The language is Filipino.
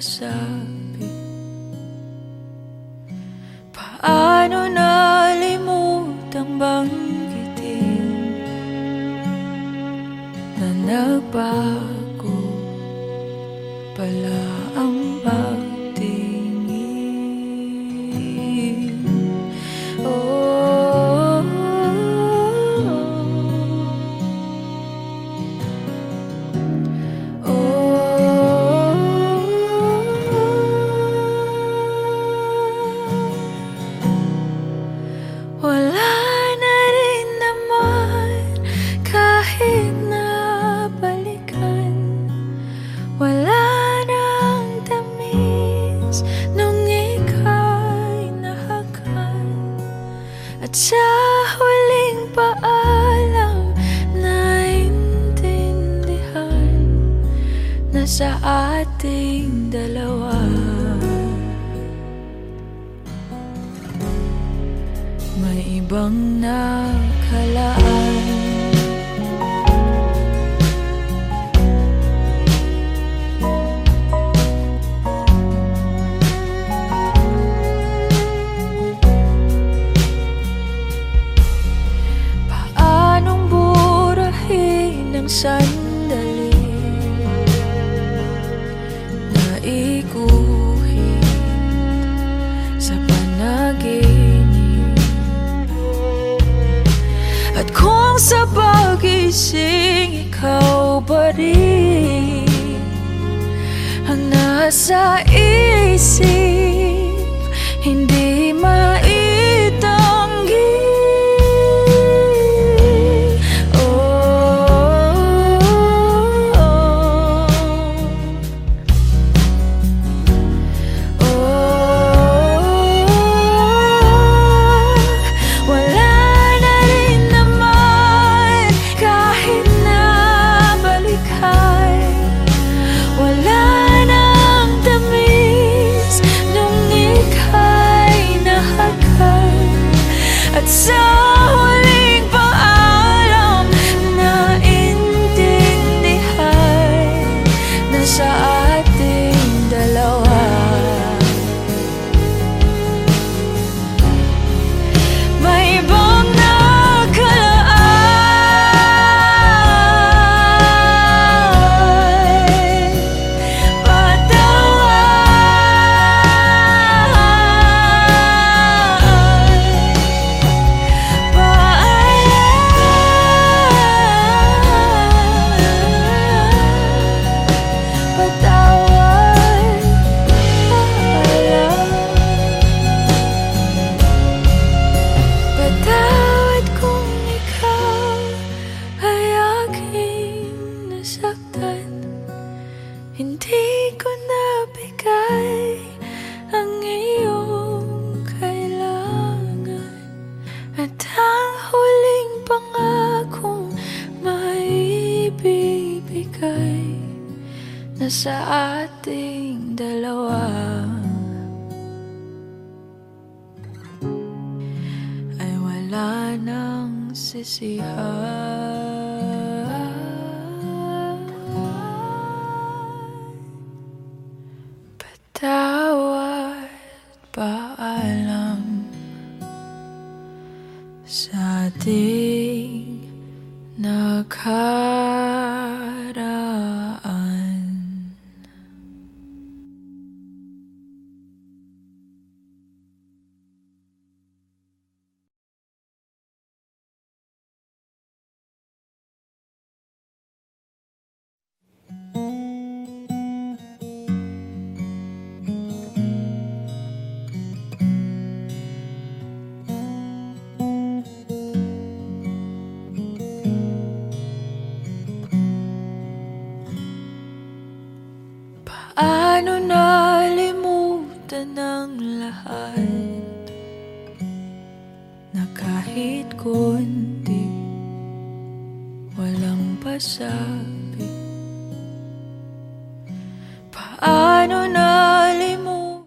Pasabi Paano nalimutang banggitin Na nagbago pala ang pagtingin At sa huling paalam naintindihan Na sa ating dalawa. May ibang nakalaan Na iguhit sa panaginip. At kung sa pagising ikaw pa rin Ang nasa isip Hindi maitanggi At sa Nasa ating dalawa. Ay wala nang sisihan. Patawad, paalam sa ating Paano nalimutan ang lahat? Na kahit konti Walang pasabi